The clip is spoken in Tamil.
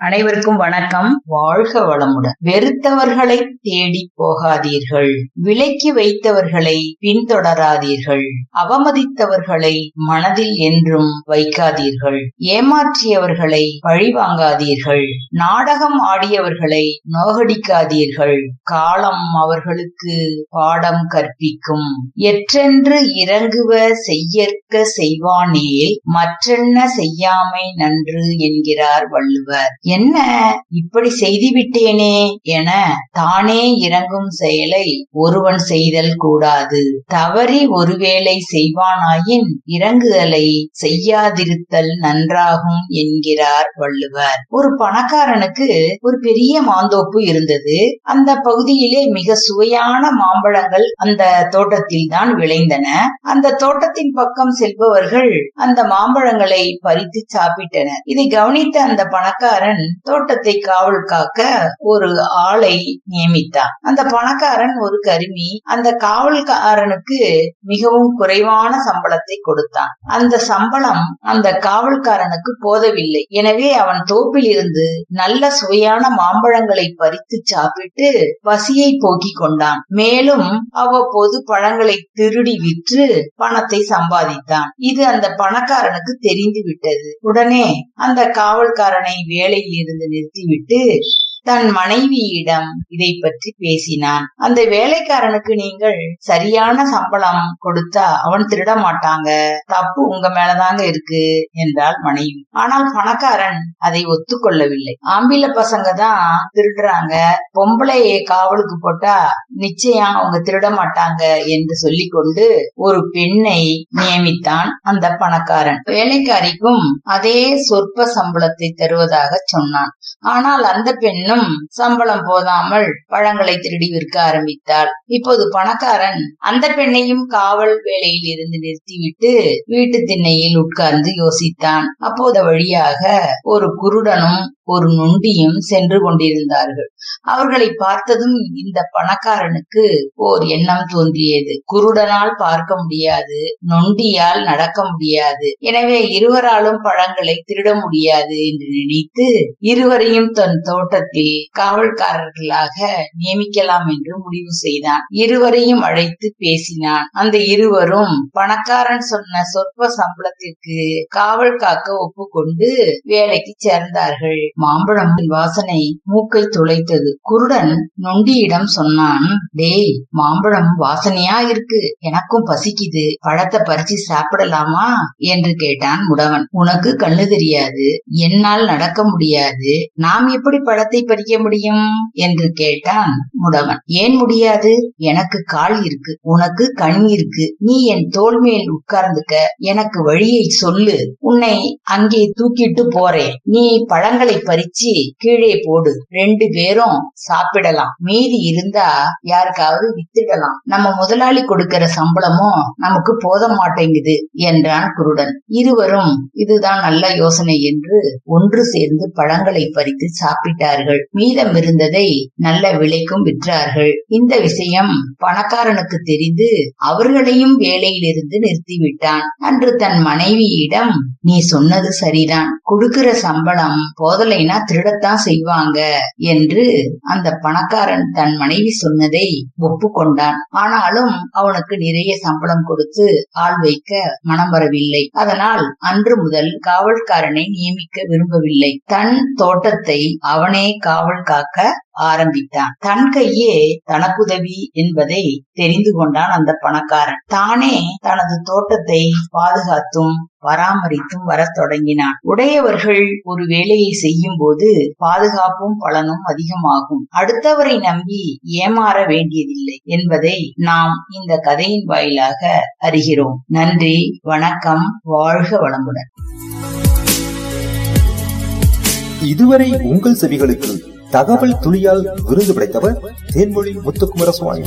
அனைவருக்கும் வணக்கம். வாழ்க வளமுடன். வெறுத்தவர்களை தேடி போகாதீர்கள். விலக்கி வைத்தவர்களை பின்தொடராதீர்கள். அவமதித்தவர்களை மனதில் என்றும் வைக்காதீர்கள். ஏமாற்றியவர்களை பழிவாங்காதீர்கள். நாடகம் ஆடியவர்களை நோகடிக்காதீர்கள். காலம் அவர்களுக்கு பாடம் கற்பிக்கும். எற்றென்று இறங்குவ செய்யற்க செய்வானே மற்றென்ன செய்யாமை நன்று என்கிறார் வள்ளுவர். என்ன இப்படி செய்துவிட்டேனே என தானே இறங்கும் செயலை ஒருவன் செய்தல் கூடாது. தவறி ஒருவேளை செய்வானாயின் இறங்குதலை செய்யாதிருத்தல் நன்றாகும் என்கிறார் வள்ளுவர். ஒரு பணக்காரனுக்கு ஒரு பெரிய மாந்தோப்பு இருந்தது. அந்த பகுதியிலே மிக சுவையான மாம்பழங்கள் அந்த தோட்டத்தில் தான் விளைந்தன. அந்த தோட்டத்தின் பக்கம் செல்பவர்கள் அந்த மாம்பழங்களை பறித்து சாப்பிட்டனர். இதை கவனித்த அந்த பணக்காரன் தோட்டத்தை காவல் காக்க ஒரு ஆளை நியமித்தான். அந்த பணக்காரன் ஒரு கருமி அந்த காவல்காரனுக்கு மிகவும் குறைவான சம்பளத்தை கொடுத்தான். அந்த சம்பளம் அந்த காவல்காரனுக்கு போதவில்லை. எனவே அவன் தோப்பில் இருந்து நல்ல சுவையான மாம்பழங்களை பறித்து சாப்பிட்டு பசியை போக்கிக் கொண்டான். மேலும் அவ்வப்போது பழங்களை திருடி விற்று பணத்தை சம்பாதித்தான். இது அந்த பணக்காரனுக்கு தெரிந்து விட்டது உடனே அந்த காவல்காரனை வேலை வேலையில் இருந்து நிறுத்திவிட்டு தன் மனைவியிடம் இதை பற்றி பேசினான். அந்த வேலைக்காரனுக்கு நீங்கள் சரியான சம்பளம் கொடுத்தா அவன் திருட மாட்டாங்க தப்பு உங்க மேலதாங்க இருக்கு என்றால் மனைவி. ஆனால் பணக்காரன் அதை ஒத்துக்கொள்ளவில்லை. ஆம்பில பசங்க தான் திருடுறாங்க. பொம்பளையை காவலுக்கு போட்டா நிச்சயம் அவங்க திருட மாட்டாங்க என்று சொல்லிக்கொண்டு ஒரு பெண்ணை நியமித்தான் அந்த பணக்காரன். வேலைக்காரிக்கும் அதே சொற்ப சம்பளத்தை தருவதாக சொன்னான். ஆனால் அந்த பெண்ணும் சம்பளம் போதாமல் பழங்களை திருடி விற்க ஆரம்பித்தாள். இப்போது பணக்காரன் அந்த பெண்ணையும் காவல் வேலையில் இருந்து நிறுத்திவிட்டு வீட்டு திண்ணையில் உட்கார்ந்து யோசித்தான். அப்போது வழியாக ஒரு குருடனும் ஒரு நொண்டியும் சென்று கொண்டிருந்தார்கள். அவர்களை பார்த்ததும் இந்த பணக்காரனுக்கு ஓர் எண்ணம் தோன்றியது. குருடனால் பார்க்க முடியாது நொண்டியால் நடக்க முடியாது. எனவே இருவராலும் பழங்களை திருட முடியாது என்று நினைத்து இருவரையும் தன் தோட்டத்தில் காவல்காரர்களாக நியமிக்கலாம் என்று முடிவு செய்தான். இருவரையும் அழைத்து பேசினான். அந்த இருவரும் பணக்காரன் சொன்ன சொற்ப சம்பளத்திற்கு காவல் காக்க ஒப்புக்கொண்டு வேலைக்கு சேர்ந்தார்கள். மாம்பழம் வாசனை மூக்கை துளைத்தது. குருடன் நொண்டியிடம் சொன்னான் டேய் மாம்பழம் வாசனையா இருக்கு? எனக்கும் பசிக்குது. பழத்தை பறிச்சு சாப்பிடலாமா? என்று கேட்டான் முடவன். உனக்கு கண்ணு தெரியாது. என்னால் நடக்க முடியாது. நாம் எப்படி பழத்தை பறிக்க முடியும்? என்று கேட்டான் முடவன். ஏன் முடியாது? எனக்கு கால் இருக்கு. உனக்கு கண் இருக்கு. நீ என் தோல் மேல் உட்கார்ந்துக்க. எனக்கு வழியை சொல்லு. உன்னை அங்கே தூக்கிட்டு போறேன். நீ பழங்களை பறிச்சு கீழே போடு. ரெண்டு பேரும் சாப்பிடலாம். மீதி இருந்தா யாருக்காவது வித்துடலாம். நம்ம முதலாளி கொடுக்கிற சம்பளமும் நமக்கு போத மாட்டேங்குது என்றான் குருடன். இருவரும் இதுதான் நல்ல யோசனை என்று ஒன்று சேர்ந்து பழங்களை பறித்து சாப்பிட்டார்கள். மீதம் இருந்ததை நல்ல விலைக்கும் விற்றார்கள். இந்த விஷயம் பணக்காரனுக்கு தெரிந்து அவர்களையும் வேலையிலிருந்து நிறுத்திவிட்டான். அன்று தன் மனைவியிடம் நீ சொன்னது சரிதான். கொடுக்கிற சம்பளம் போதலை இல்லைன்னா திருடத்தான் செய்வாங்க என்று அந்த பணக்காரன் தன் மனைவி சொன்னதை ஒப்புக்கொண்டான். ஆனாலும் அவனுக்கு நிறைய சம்பளம் கொடுத்து ஆள் வைக்க மனம் வரவில்லை. அதனால் அன்று முதல் காவல்காரனை நியமிக்க விரும்பவில்லை. தன் தோட்டத்தை அவனே காவல் காக்க ஆரம்பித்தான். தன் கையே தனக்குதவி என்பதை தெரிந்து கொண்டான் அந்த பணக்காரன். தானே தனது தோட்டத்தை பாதுகாத்தும் பராமரித்தும் வரத் தொடங்கினான். உடையவர்கள் ஒரு வேலையை செய்யும் போது பாதுகாப்பும் பலனும் அதிகமாகும். அடுத்தவரை நம்பி ஏமாற வேண்டியதில்லை என்பதை நாம் இந்த கதையின் வாயிலாக அறிகிறோம். நன்றி வணக்கம் வாழ்க வளமுடன். இதுவரை உங்கள் செவிகளுக்கு தகவல் துளியால் விருது படைத்தவர் தேன்மொழி முத்துக்குமர சுவாமி